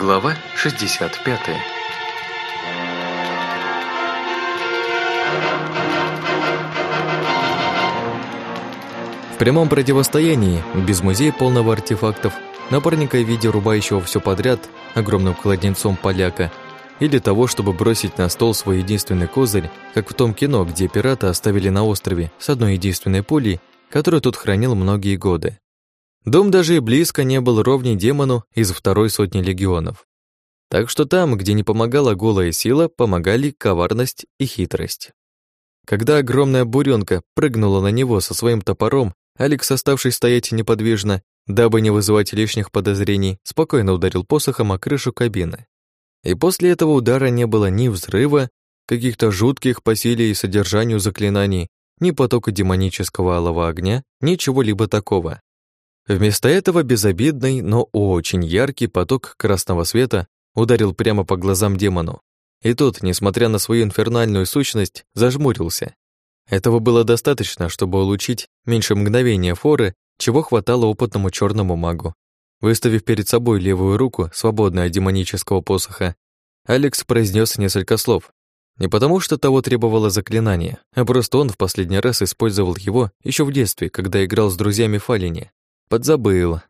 Глава 65 В прямом противостоянии, без музея полного артефактов, напарника в виде рубающего все подряд огромным кладенцом поляка, или того, чтобы бросить на стол свой единственный козырь, как в том кино, где пирата оставили на острове с одной единственной пулей, которую тут хранил многие годы. Дом даже и близко не был ровней демону из второй сотни легионов. Так что там, где не помогала голая сила, помогали коварность и хитрость. Когда огромная буренка прыгнула на него со своим топором, Алекс, оставшись стоять неподвижно, дабы не вызывать лишних подозрений, спокойно ударил посохом о крышу кабины. И после этого удара не было ни взрыва, каких-то жутких по силе и содержанию заклинаний, ни потока демонического алого огня, ничего либо такого. Вместо этого безобидный, но очень яркий поток красного света ударил прямо по глазам демону. И тот, несмотря на свою инфернальную сущность, зажмурился. Этого было достаточно, чтобы улучить меньше мгновения форы, чего хватало опытному черному магу. Выставив перед собой левую руку, свободную от демонического посоха, Алекс произнес несколько слов. Не потому, что того требовало заклинание, а просто он в последний раз использовал его еще в детстве, когда играл с друзьями в Фалине. Подзабыл.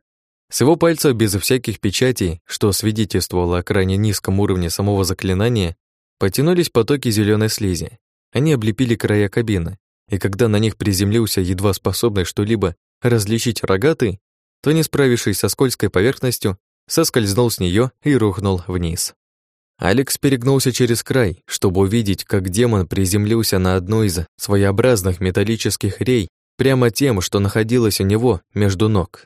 С его пальца без всяких печатей, что свидетельствовало о крайне низком уровне самого заклинания, потянулись потоки зеленой слизи. Они облепили края кабины, и когда на них приземлился едва способный что-либо различить рогатый, то, не справившись со скользкой поверхностью, соскользнул с нее и рухнул вниз. Алекс перегнулся через край, чтобы увидеть, как демон приземлился на одну из своеобразных металлических рей прямо тем, что находилось у него между ног.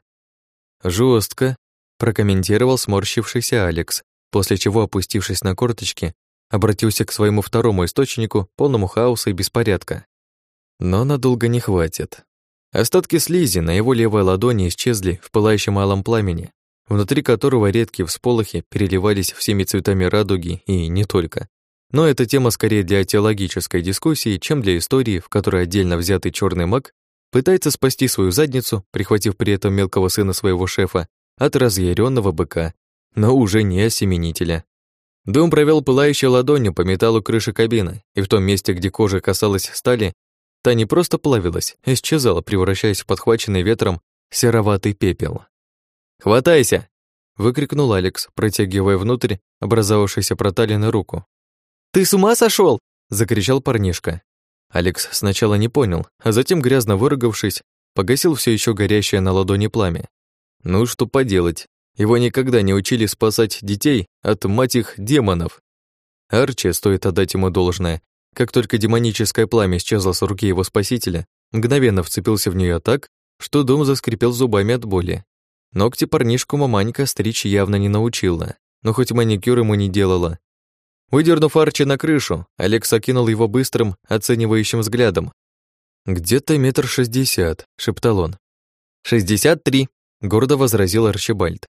Жестко, прокомментировал сморщившийся Алекс, после чего, опустившись на корточки, обратился к своему второму источнику, полному хаоса и беспорядка. Но надолго не хватит. Остатки слизи на его левой ладони исчезли в пылающем алом пламени, внутри которого редкие всполохи переливались всеми цветами радуги и не только. Но эта тема скорее для теологической дискуссии, чем для истории, в которой отдельно взятый черный маг пытается спасти свою задницу, прихватив при этом мелкого сына своего шефа, от разъяренного быка, но уже не осеменителя. Дом провел пылающей ладонью по металлу крыши кабины, и в том месте, где кожа касалась стали, Та не просто плавилась, исчезала, превращаясь в подхваченный ветром сероватый пепел. «Хватайся!» — выкрикнул Алекс, протягивая внутрь образовавшейся проталины руку. «Ты с ума сошел? закричал парнишка. Алекс сначала не понял, а затем, грязно выругавшись, погасил все еще горящее на ладони пламя. Ну, что поделать, его никогда не учили спасать детей от, мать их, демонов. Арчи, стоит отдать ему должное, как только демоническое пламя исчезло с руки его спасителя, мгновенно вцепился в нее так, что дом заскрипел зубами от боли. Ногти парнишку маманька стричь явно не научила, но хоть маникюр ему не делала. Выдернув Арчи на крышу, Алекс окинул его быстрым, оценивающим взглядом. «Где-то метр шестьдесят», — шептал он. «Шестьдесят три», — гордо возразил Арчибальд.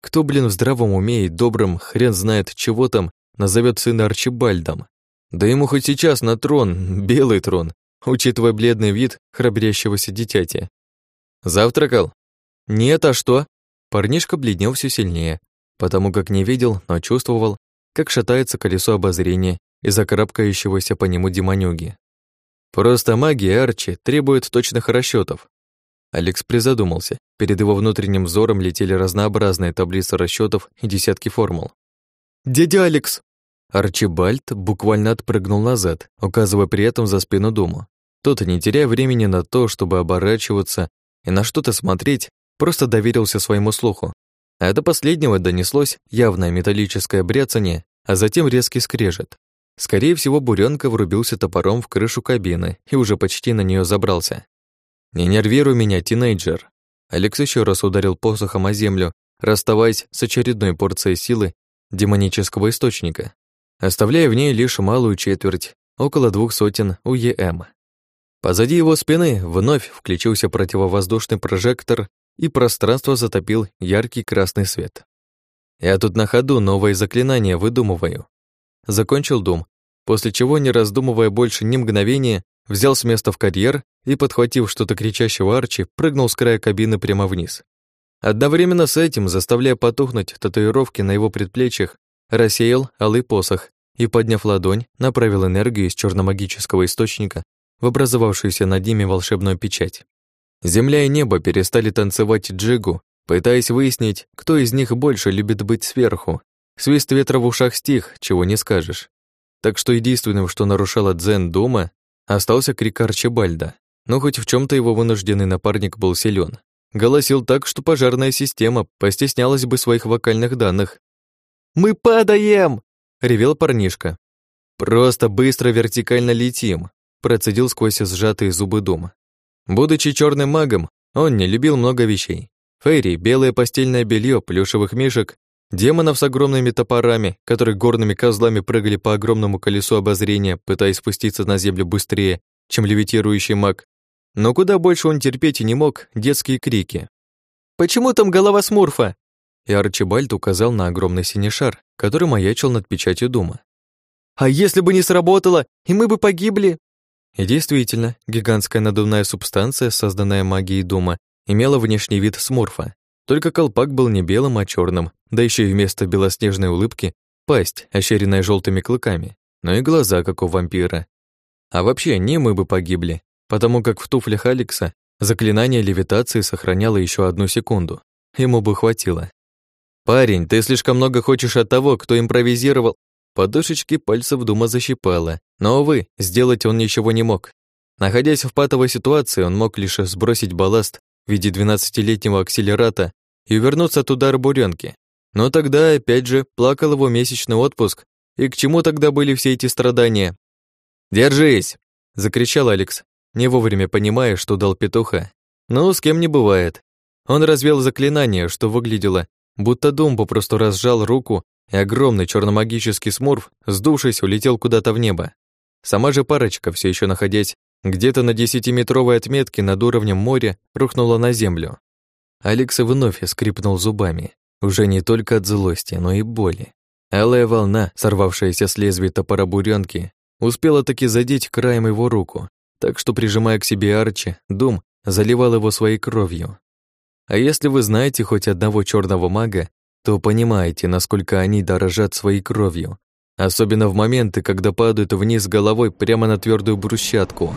«Кто, блин, в здравом уме и добром, хрен знает чего там, назовет сына Арчибальдом? Да ему хоть сейчас на трон, белый трон, учитывая бледный вид храбрящегося дитяти. Завтракал? Нет, а что? Парнишка бледнел все сильнее, потому как не видел, но чувствовал, как шатается колесо обозрения из-за карабкающегося по нему демонюги. Просто магия Арчи требует точных расчетов. Алекс призадумался. Перед его внутренним взором летели разнообразные таблицы расчетов и десятки формул. «Дядя Алекс!» Арчибальд буквально отпрыгнул назад, указывая при этом за спину дома. Тот, не теряя времени на то, чтобы оборачиваться и на что-то смотреть, просто доверился своему слуху. А до последнего донеслось явное металлическое бряцание, а затем резкий скрежет. Скорее всего, буренка врубился топором в крышу кабины и уже почти на нее забрался. «Не нервируй меня, тинейджер!» Алекс еще раз ударил посохом о землю, расставаясь с очередной порцией силы демонического источника оставляя в ней лишь малую четверть, около двух сотен УЕМ. Позади его спины вновь включился противовоздушный прожектор, и пространство затопил яркий красный свет. Я тут на ходу новое заклинание выдумываю. Закончил дум, после чего, не раздумывая больше ни мгновения, взял с места в карьер и, подхватив что-то кричащего Арчи, прыгнул с края кабины прямо вниз. Одновременно с этим, заставляя потухнуть татуировки на его предплечьях, рассеял алый посох и, подняв ладонь, направил энергию из черномагического источника в образовавшуюся над ними волшебную печать. Земля и небо перестали танцевать джигу, пытаясь выяснить, кто из них больше любит быть сверху. Свист ветра в ушах стих, чего не скажешь. Так что единственным, что нарушало дзен дома, остался крик Арчибальда. Но хоть в чем то его вынужденный напарник был силен. Голосил так, что пожарная система постеснялась бы своих вокальных данных. «Мы падаем!» — ревел парнишка. «Просто быстро вертикально летим», — процедил сквозь сжатые зубы дома. Будучи черным магом, он не любил много вещей. Фейри, белое постельное белье, плюшевых мишек, демонов с огромными топорами, которые горными козлами прыгали по огромному колесу обозрения, пытаясь спуститься на землю быстрее, чем левитирующий маг. Но куда больше он терпеть и не мог детские крики. «Почему там голова Смурфа?» И Арчибальд указал на огромный синий шар, который маячил над печатью дома. «А если бы не сработало, и мы бы погибли?» И действительно, гигантская надувная субстанция, созданная магией дома, имела внешний вид смурфа. Только колпак был не белым, а черным, да еще и вместо белоснежной улыбки пасть, ощеренная желтыми клыками, но и глаза, как у вампира. А вообще, не мы бы погибли, потому как в туфлях Алекса заклинание левитации сохраняло еще одну секунду. Ему бы хватило. «Парень, ты слишком много хочешь от того, кто импровизировал Подушечки пальцев Дума защипало, но, увы, сделать он ничего не мог. Находясь в патовой ситуации, он мог лишь сбросить балласт в виде 12-летнего акселерата и увернуться от удара буренки. Но тогда, опять же, плакал его месячный отпуск, и к чему тогда были все эти страдания? «Держись!» — закричал Алекс, не вовремя понимая, что дал петуха. Ну, с кем не бывает. Он развел заклинание, что выглядело, будто Дум попросту разжал руку и огромный черномагический смурф, сдувшись, улетел куда-то в небо. Сама же парочка, все еще находясь где-то на десятиметровой отметке над уровнем моря, рухнула на землю. Алекс вновь скрипнул зубами, уже не только от злости, но и боли. Алая волна, сорвавшаяся с лезвия топора буренки, успела таки задеть краем его руку, так что, прижимая к себе Арчи, Дум заливал его своей кровью. А если вы знаете хоть одного черного мага, то понимаете, насколько они дорожат своей кровью, особенно в моменты, когда падают вниз головой прямо на твердую брусчатку.